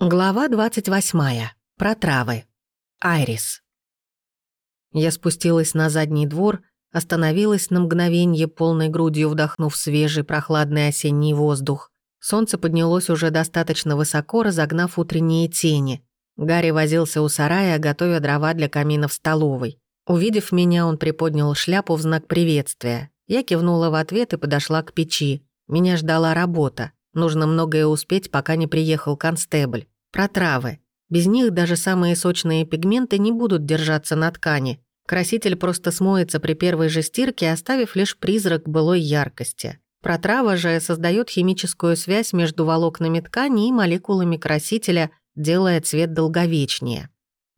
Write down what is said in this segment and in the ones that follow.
Глава 28. Про травы. Айрис. Я спустилась на задний двор, остановилась на мгновенье, полной грудью вдохнув свежий прохладный осенний воздух. Солнце поднялось уже достаточно высоко, разогнав утренние тени. Гарри возился у сарая, готовя дрова для камина в столовой. Увидев меня, он приподнял шляпу в знак приветствия. Я кивнула в ответ и подошла к печи. Меня ждала работа. Нужно многое успеть, пока не приехал констебль. Про травы. Без них даже самые сочные пигменты не будут держаться на ткани. Краситель просто смоется при первой же стирке, оставив лишь призрак былой яркости. Протрава же создает химическую связь между волокнами ткани и молекулами красителя, делая цвет долговечнее.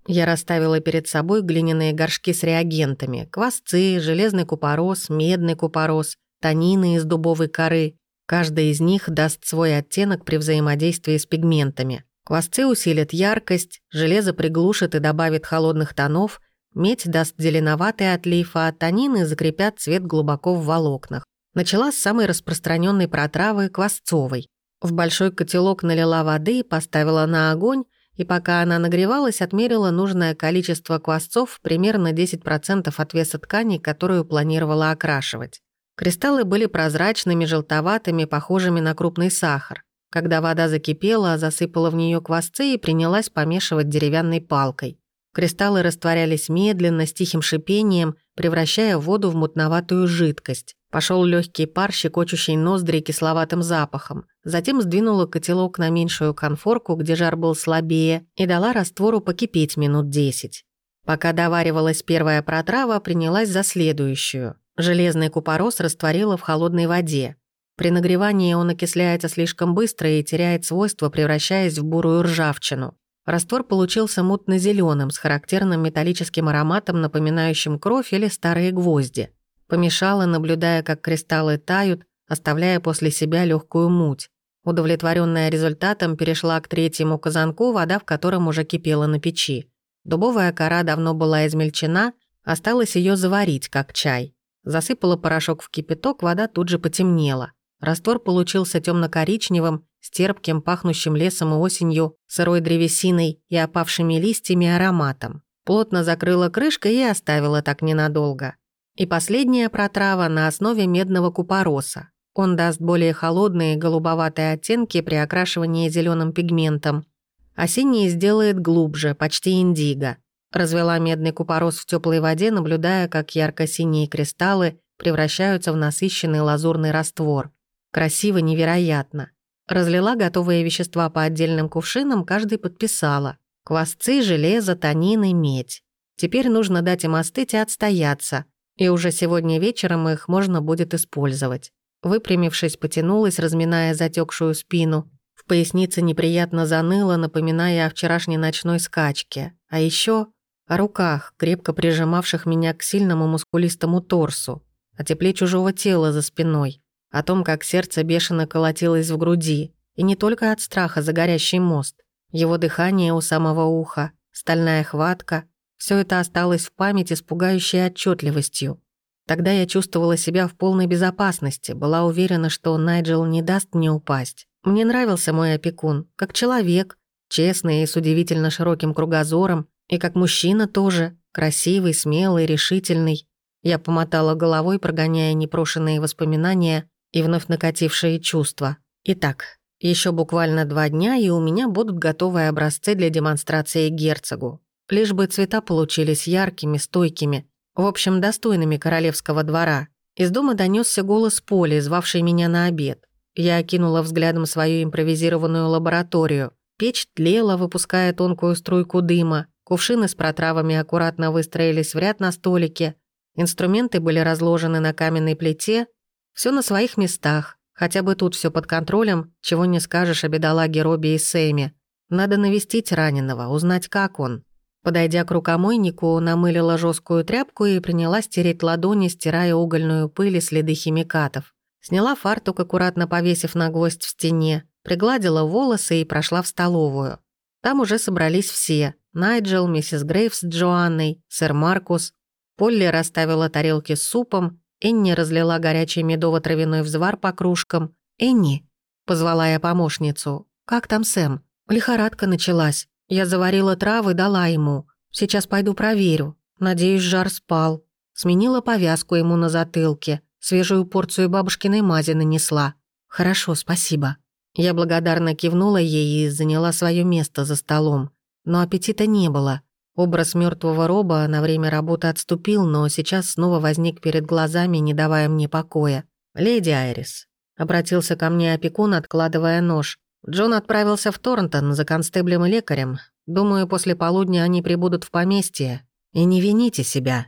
Я расставила перед собой глиняные горшки с реагентами, квасцы, железный купорос, медный купорос, танины из дубовой коры, Каждый из них даст свой оттенок при взаимодействии с пигментами. Квасцы усилят яркость, железо приглушит и добавит холодных тонов, медь даст зеленоватый отлив, а танины закрепят цвет глубоко в волокнах. Начала с самой распространенной протравы – квасцовой. В большой котелок налила воды, поставила на огонь, и пока она нагревалась, отмерила нужное количество квасцов, примерно 10% от веса ткани, которую планировала окрашивать. Кристаллы были прозрачными, желтоватыми, похожими на крупный сахар. Когда вода закипела, засыпала в нее квасцы и принялась помешивать деревянной палкой. Кристаллы растворялись медленно, с тихим шипением, превращая воду в мутноватую жидкость. Пошел легкий пар, щекочущий ноздри кисловатым запахом. Затем сдвинула котелок на меньшую конфорку, где жар был слабее, и дала раствору покипеть минут десять. Пока доваривалась первая протрава, принялась за следующую. Железный купорос растворила в холодной воде. При нагревании он окисляется слишком быстро и теряет свойства, превращаясь в бурую ржавчину. Раствор получился мутно зеленым с характерным металлическим ароматом, напоминающим кровь или старые гвозди. Помешала, наблюдая, как кристаллы тают, оставляя после себя легкую муть. Удовлетворенная результатом, перешла к третьему казанку, вода в котором уже кипела на печи. Дубовая кора давно была измельчена, осталось ее заварить, как чай. Засыпала порошок в кипяток, вода тут же потемнела. Раствор получился темно-коричневым, с терпким, пахнущим лесом и осенью, сырой древесиной и опавшими листьями ароматом. Плотно закрыла крышкой и оставила так ненадолго. И последняя протрава на основе медного купороса. Он даст более холодные голубоватые оттенки при окрашивании зеленым пигментом. Осенний сделает глубже, почти индиго. Развела медный купорос в теплой воде, наблюдая, как ярко-синие кристаллы превращаются в насыщенный лазурный раствор. Красиво невероятно. Разлила готовые вещества по отдельным кувшинам, каждый подписала. Квасцы, железо, танины, медь. Теперь нужно дать им остыть и отстояться, и уже сегодня вечером их можно будет использовать. Выпрямившись, потянулась, разминая затекшую спину. В пояснице неприятно заныло, напоминая о вчерашней ночной скачке. А еще о руках, крепко прижимавших меня к сильному мускулистому торсу, о тепле чужого тела за спиной, о том, как сердце бешено колотилось в груди, и не только от страха за горящий мост, его дыхание у самого уха, стальная хватка, все это осталось в памяти с пугающей отчетливостью. Тогда я чувствовала себя в полной безопасности, была уверена, что Найджел не даст мне упасть. Мне нравился мой опекун, как человек, честный и с удивительно широким кругозором, и как мужчина тоже, красивый, смелый, решительный. Я помотала головой, прогоняя непрошенные воспоминания и вновь накатившие чувства. Итак, еще буквально два дня, и у меня будут готовые образцы для демонстрации герцогу. Лишь бы цвета получились яркими, стойкими, в общем, достойными королевского двора. Из дома донесся голос Поли, звавший меня на обед. Я окинула взглядом свою импровизированную лабораторию. Печь тлела, выпуская тонкую струйку дыма. Кувшины с протравами аккуратно выстроились в ряд на столике. Инструменты были разложены на каменной плите. Все на своих местах. Хотя бы тут все под контролем, чего не скажешь о бедолаге Робби и Сэме. Надо навестить раненого, узнать, как он. Подойдя к рукомойнику, намылила жесткую тряпку и принялась тереть ладони, стирая угольную пыль и следы химикатов. Сняла фартук, аккуратно повесив на гвоздь в стене, пригладила волосы и прошла в столовую. Там уже собрались все. Найджел, миссис Грейвс с Джоанной, сэр Маркус. Полли расставила тарелки с супом, Энни разлила горячий медово-травяной взвар по кружкам. «Энни», — позвала я помощницу, — «как там Сэм?» Лихорадка началась. Я заварила травы, дала ему. Сейчас пойду проверю. Надеюсь, жар спал. Сменила повязку ему на затылке. Свежую порцию бабушкиной мази нанесла. Хорошо, спасибо. Я благодарно кивнула ей и заняла свое место за столом. Но аппетита не было. Образ мертвого роба на время работы отступил, но сейчас снова возник перед глазами, не давая мне покоя. «Леди Айрис», — обратился ко мне опекун, откладывая нож. «Джон отправился в Торнтон за констеблем и лекарем. Думаю, после полудня они прибудут в поместье. И не вините себя».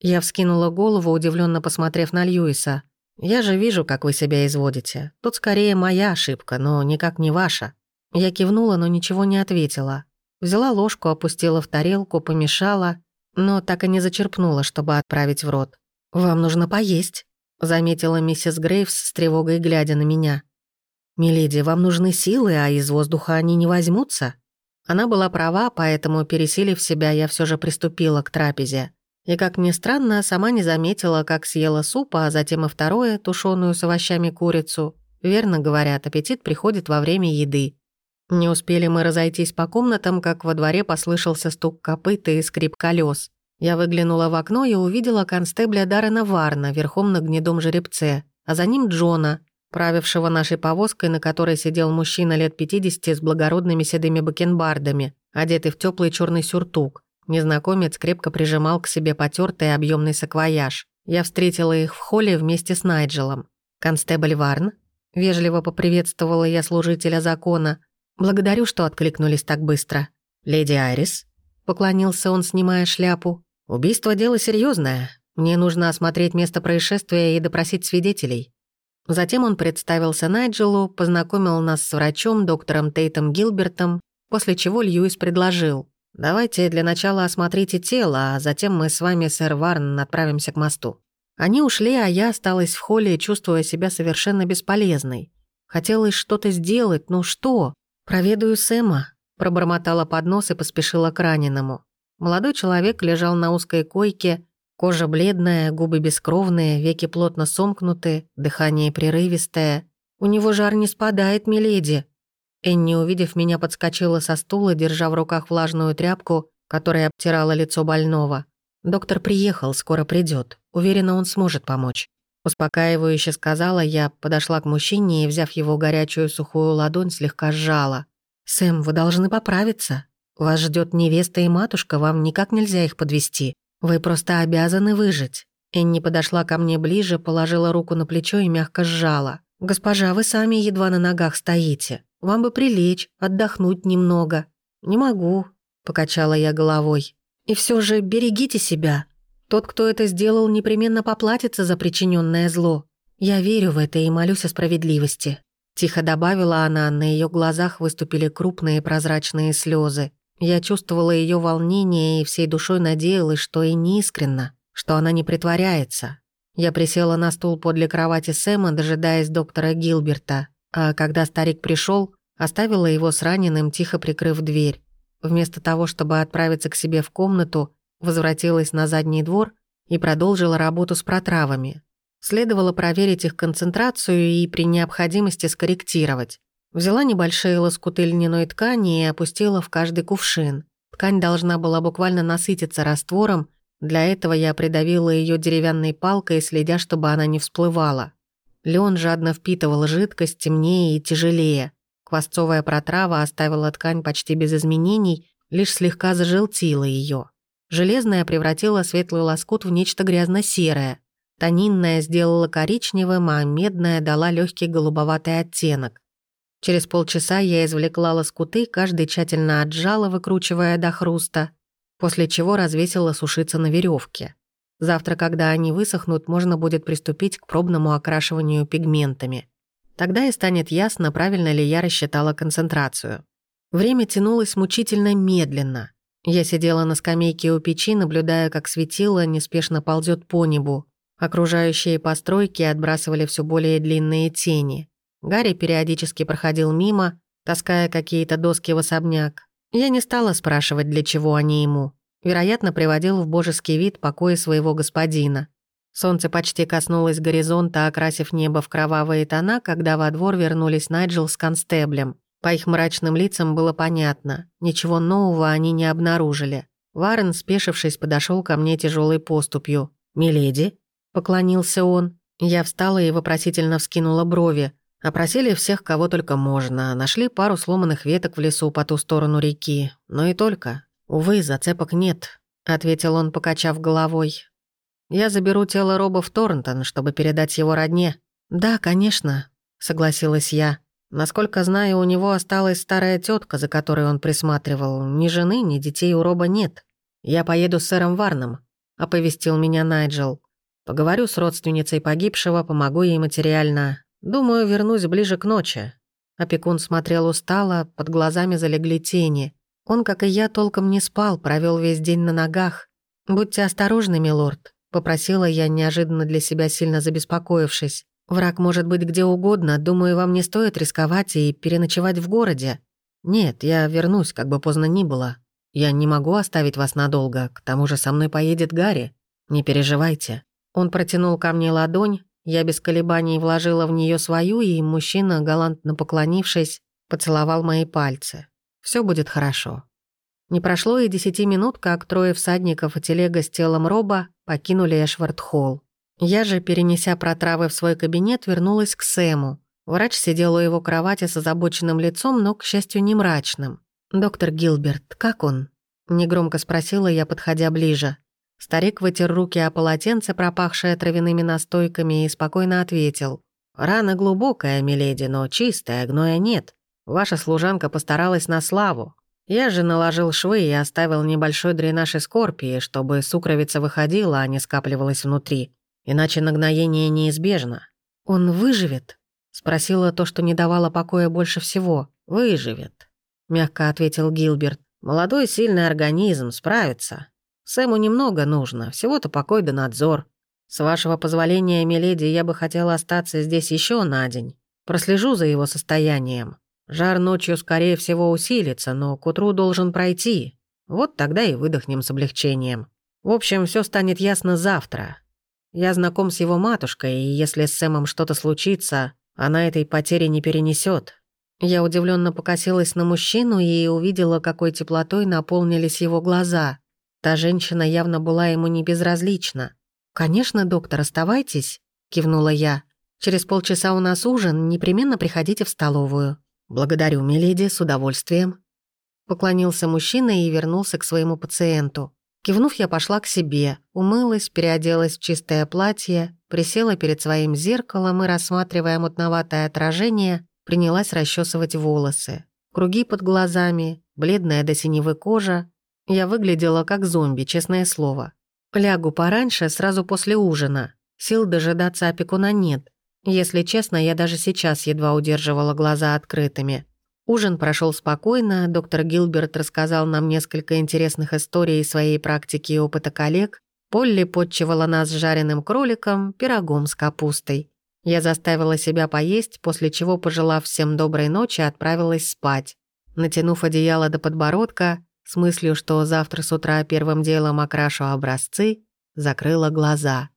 Я вскинула голову, удивленно посмотрев на Льюиса. «Я же вижу, как вы себя изводите. Тут скорее моя ошибка, но никак не ваша». Я кивнула, но ничего не ответила. Взяла ложку, опустила в тарелку, помешала, но так и не зачерпнула, чтобы отправить в рот. «Вам нужно поесть», — заметила миссис Грейвс с тревогой, глядя на меня. «Миледи, вам нужны силы, а из воздуха они не возьмутся». Она была права, поэтому, пересилив себя, я все же приступила к трапезе. И, как ни странно, сама не заметила, как съела суп, а затем и второе, тушеную с овощами курицу. Верно говорят, аппетит приходит во время еды. Не успели мы разойтись по комнатам, как во дворе послышался стук копыт и скрип колес. Я выглянула в окно и увидела констебля Даррена Варна верхом на гнедом жеребце, а за ним Джона, правившего нашей повозкой, на которой сидел мужчина лет 50 с благородными седыми бакенбардами, одетый в теплый черный сюртук. Незнакомец крепко прижимал к себе потертый объемный саквояж. Я встретила их в холле вместе с Найджелом. «Констебль Варн?» Вежливо поприветствовала я служителя закона. «Благодарю, что откликнулись так быстро». «Леди Айрис?» Поклонился он, снимая шляпу. «Убийство — дело серьезное. Мне нужно осмотреть место происшествия и допросить свидетелей». Затем он представился Найджелу, познакомил нас с врачом, доктором Тейтом Гилбертом, после чего Льюис предложил. «Давайте для начала осмотрите тело, а затем мы с вами, сэр Варн, отправимся к мосту». Они ушли, а я осталась в холле, чувствуя себя совершенно бесполезной. Хотелось что-то сделать, ну что? Проведаю Сэма. Пробормотала под нос и поспешила к раненому. Молодой человек лежал на узкой койке, кожа бледная, губы бескровные, веки плотно сомкнуты, дыхание прерывистое. «У него жар не спадает, миледи», Энни, увидев меня, подскочила со стула, держа в руках влажную тряпку, которая обтирала лицо больного. «Доктор приехал, скоро придет. Уверена, он сможет помочь». Успокаивающе сказала я, подошла к мужчине и, взяв его горячую сухую ладонь, слегка сжала. «Сэм, вы должны поправиться. Вас ждет невеста и матушка, вам никак нельзя их подвести. Вы просто обязаны выжить». Энни подошла ко мне ближе, положила руку на плечо и мягко сжала. «Госпожа, вы сами едва на ногах стоите. Вам бы прилечь, отдохнуть немного». «Не могу», — покачала я головой. «И все же берегите себя. Тот, кто это сделал, непременно поплатится за причиненное зло. Я верю в это и молюсь о справедливости». Тихо добавила она, на ее глазах выступили крупные прозрачные слезы. Я чувствовала ее волнение и всей душой надеялась, что и не искренно, что она не притворяется. Я присела на стул подле кровати Сэма, дожидаясь доктора Гилберта а когда старик пришел, оставила его с раненым, тихо прикрыв дверь. Вместо того, чтобы отправиться к себе в комнату, возвратилась на задний двор и продолжила работу с протравами. Следовало проверить их концентрацию и при необходимости скорректировать. Взяла небольшие лоскуты льняной ткани и опустила в каждый кувшин. Ткань должна была буквально насытиться раствором, для этого я придавила ее деревянной палкой, следя, чтобы она не всплывала. Леон жадно впитывал жидкость темнее и тяжелее. Квасцовая протрава оставила ткань почти без изменений, лишь слегка зажелтила ее. Железная превратила светлый лоскут в нечто грязно-серое. Тонинная сделала коричневым, а медная дала легкий голубоватый оттенок. Через полчаса я извлекла лоскуты, каждый тщательно отжала, выкручивая до хруста, после чего развесила сушиться на веревке. Завтра, когда они высохнут, можно будет приступить к пробному окрашиванию пигментами. Тогда и станет ясно, правильно ли я рассчитала концентрацию. Время тянулось мучительно медленно. Я сидела на скамейке у печи, наблюдая, как светило неспешно ползет по небу. Окружающие постройки отбрасывали все более длинные тени. Гарри периодически проходил мимо, таская какие-то доски в особняк. Я не стала спрашивать, для чего они ему вероятно, приводил в божеский вид покои своего господина. Солнце почти коснулось горизонта, окрасив небо в кровавые тона, когда во двор вернулись Найджел с констеблем. По их мрачным лицам было понятно, ничего нового они не обнаружили. Варен, спешившись, подошел ко мне тяжелой поступью. «Миледи?» — поклонился он. Я встала и вопросительно вскинула брови. Опросили всех, кого только можно. Нашли пару сломанных веток в лесу по ту сторону реки. Но и только. Увы, зацепок нет, ответил он, покачав головой. Я заберу тело Роба в Торнтон, чтобы передать его родне. Да, конечно, согласилась я. Насколько знаю, у него осталась старая тетка, за которой он присматривал. Ни жены, ни детей у Роба нет. Я поеду с сэром Варном, оповестил меня Найджел. Поговорю с родственницей погибшего, помогу ей материально. Думаю, вернусь ближе к ночи». Опекун смотрел устало, под глазами залегли тени. Он, как и я, толком не спал, провел весь день на ногах. «Будьте осторожны, милорд», — попросила я, неожиданно для себя сильно забеспокоившись. «Враг может быть где угодно, думаю, вам не стоит рисковать и переночевать в городе». «Нет, я вернусь, как бы поздно ни было. Я не могу оставить вас надолго, к тому же со мной поедет Гарри. Не переживайте». Он протянул ко мне ладонь, я без колебаний вложила в нее свою, и мужчина, галантно поклонившись, поцеловал мои пальцы. Все будет хорошо. Не прошло и десяти минут, как трое всадников и телега с телом Роба покинули Эшвард-холл. Я же, перенеся протравы в свой кабинет, вернулась к Сэму. Врач сидел у его кровати с озабоченным лицом, но, к счастью, не мрачным. «Доктор Гилберт, как он?» Негромко спросила я, подходя ближе. Старик вытер руки о полотенце, пропахшее травяными настойками, и спокойно ответил. «Рана глубокая, миледи, но чистая, гноя нет. Ваша служанка постаралась на славу. Я же наложил швы и оставил небольшой дренаж из корпии, чтобы сукровица выходила, а не скапливалась внутри. Иначе нагноение неизбежно». «Он выживет?» — спросила то, что не давало покоя больше всего. «Выживет», — мягко ответил Гилберт. «Молодой сильный организм справится. Сэму немного нужно, всего-то покой да надзор. С вашего позволения, миледи, я бы хотела остаться здесь еще на день. Прослежу за его состоянием. Жар ночью, скорее всего, усилится, но к утру должен пройти. Вот тогда и выдохнем с облегчением. В общем, все станет ясно завтра. Я знаком с его матушкой, и если с Сэмом что-то случится, она этой потери не перенесет. Я удивленно покосилась на мужчину и увидела, какой теплотой наполнились его глаза. Та женщина явно была ему не безразлична. «Конечно, доктор, оставайтесь», — кивнула я. «Через полчаса у нас ужин, непременно приходите в столовую». «Благодарю, миледи, с удовольствием». Поклонился мужчина и вернулся к своему пациенту. Кивнув, я пошла к себе, умылась, переоделась в чистое платье, присела перед своим зеркалом и, рассматривая мутноватое отражение, принялась расчесывать волосы. Круги под глазами, бледная до синевы кожа, я выглядела как зомби, честное слово. Лягу пораньше, сразу после ужина. Сил дожидаться опекуна нет. Если честно, я даже сейчас едва удерживала глаза открытыми. Ужин прошел спокойно, доктор Гилберт рассказал нам несколько интересных историй своей практики и опыта коллег. Полли подчевала нас жареным кроликом, пирогом с капустой. Я заставила себя поесть, после чего, пожелав всем доброй ночи, отправилась спать. Натянув одеяло до подбородка, с мыслью, что завтра с утра первым делом окрашу образцы, закрыла глаза.